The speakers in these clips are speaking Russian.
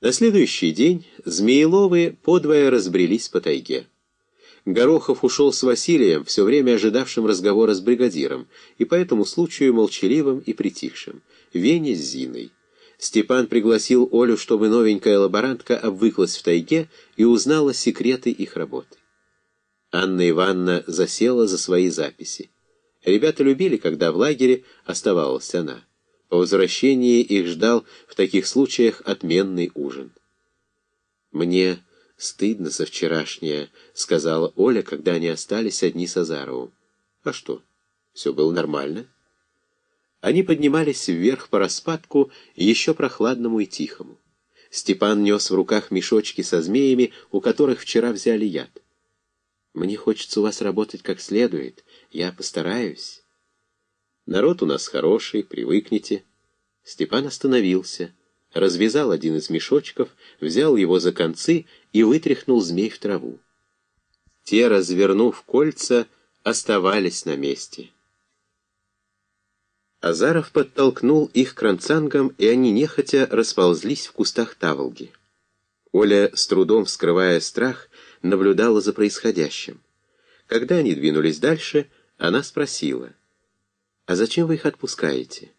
На следующий день Змееловы подвое разбрелись по тайге. Горохов ушел с Василием, все время ожидавшим разговора с бригадиром, и по этому случаю молчаливым и притихшим, Вене с Зиной. Степан пригласил Олю, чтобы новенькая лаборантка обвыклась в тайге и узнала секреты их работы. Анна Ивановна засела за свои записи. Ребята любили, когда в лагере оставалась она. По возвращении их ждал в таких случаях отменный ужин. «Мне стыдно за вчерашнее», — сказала Оля, когда они остались одни с Азаровым. «А что, все было нормально?» Они поднимались вверх по распадку, еще прохладному и тихому. Степан нес в руках мешочки со змеями, у которых вчера взяли яд. «Мне хочется у вас работать как следует. Я постараюсь». Народ у нас хороший, привыкните. Степан остановился, развязал один из мешочков, взял его за концы и вытряхнул змей в траву. Те, развернув кольца, оставались на месте. Азаров подтолкнул их к ранцангам, и они нехотя расползлись в кустах таволги. Оля, с трудом скрывая страх, наблюдала за происходящим. Когда они двинулись дальше, она спросила — «А зачем вы их отпускаете?»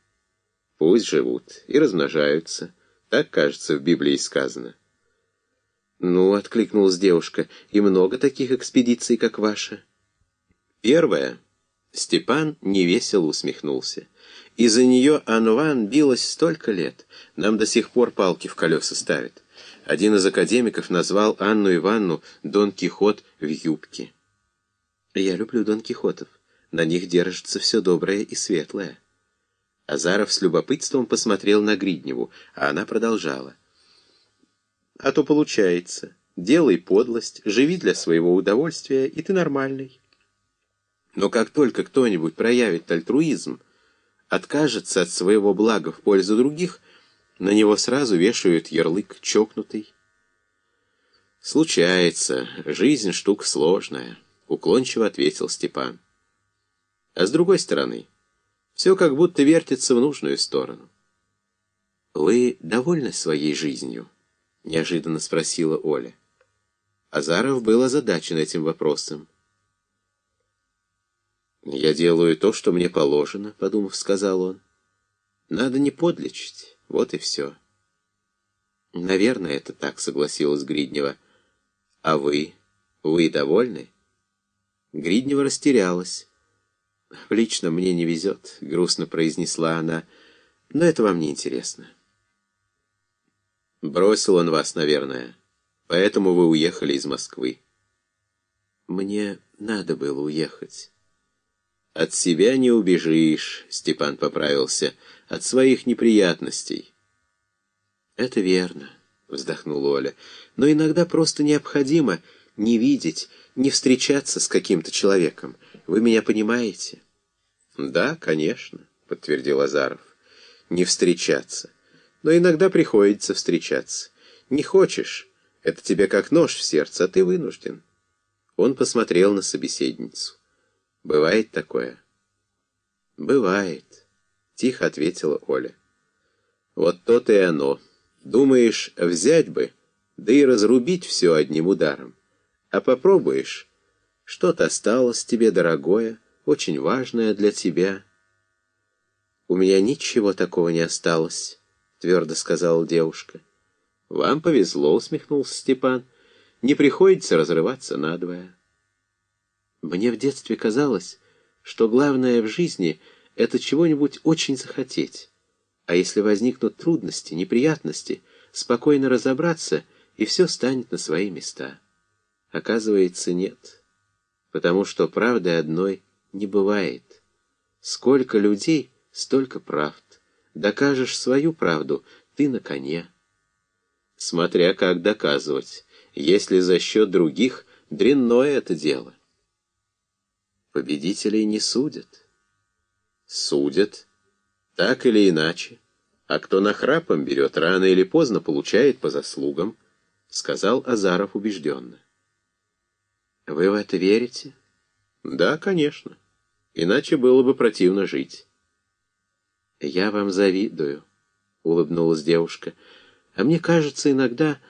«Пусть живут и размножаются. Так, кажется, в Библии сказано». «Ну», — откликнулась девушка, — «и много таких экспедиций, как ваша». «Первая». Степан невесело усмехнулся. «Из-за нее Анван билась столько лет. Нам до сих пор палки в колеса ставят. Один из академиков назвал Анну Ивановну Дон Кихот в юбке». «Я люблю Дон Кихотов». На них держится все доброе и светлое. Азаров с любопытством посмотрел на Гридневу, а она продолжала. «А то получается. Делай подлость, живи для своего удовольствия, и ты нормальный. Но как только кто-нибудь проявит альтруизм, откажется от своего блага в пользу других, на него сразу вешают ярлык «чокнутый». «Случается. Жизнь штука сложная», — уклончиво ответил Степан. А с другой стороны, все как будто вертится в нужную сторону. «Вы довольны своей жизнью?» — неожиданно спросила Оля. Азаров был озадачен этим вопросом. «Я делаю то, что мне положено», — подумав, сказал он. «Надо не подлечить, вот и все». «Наверное, это так», — согласилась Гриднева. «А вы? Вы довольны?» Гриднева растерялась. «Лично мне не везет», — грустно произнесла она, — «но это вам не интересно». «Бросил он вас, наверное, поэтому вы уехали из Москвы». «Мне надо было уехать». «От себя не убежишь», — Степан поправился, — «от своих неприятностей». «Это верно», — вздохнула Оля, — «но иногда просто необходимо не видеть, не встречаться с каким-то человеком. Вы меня понимаете?» «Да, конечно», — подтвердил Азаров. «Не встречаться. Но иногда приходится встречаться. Не хочешь, это тебе как нож в сердце, а ты вынужден». Он посмотрел на собеседницу. «Бывает такое?» «Бывает», — тихо ответила Оля. «Вот то-то и оно. Думаешь, взять бы, да и разрубить все одним ударом. А попробуешь, что-то осталось тебе дорогое, очень важное для тебя. «У меня ничего такого не осталось», — твердо сказала девушка. «Вам повезло», — усмехнулся Степан. «Не приходится разрываться надвое». Мне в детстве казалось, что главное в жизни — это чего-нибудь очень захотеть. А если возникнут трудности, неприятности, спокойно разобраться, и все станет на свои места». Оказывается, нет. Потому что правды одной не бывает. Сколько людей, столько правд. Докажешь свою правду, ты на коне. Смотря как доказывать. Если за счет других, дрянное это дело. Победителей не судят. Судят. Так или иначе. А кто нахрапом берет, рано или поздно получает по заслугам, сказал Азаров убежденно. Вы в это верите? Да, конечно. Иначе было бы противно жить. Я вам завидую, улыбнулась девушка. А мне кажется иногда...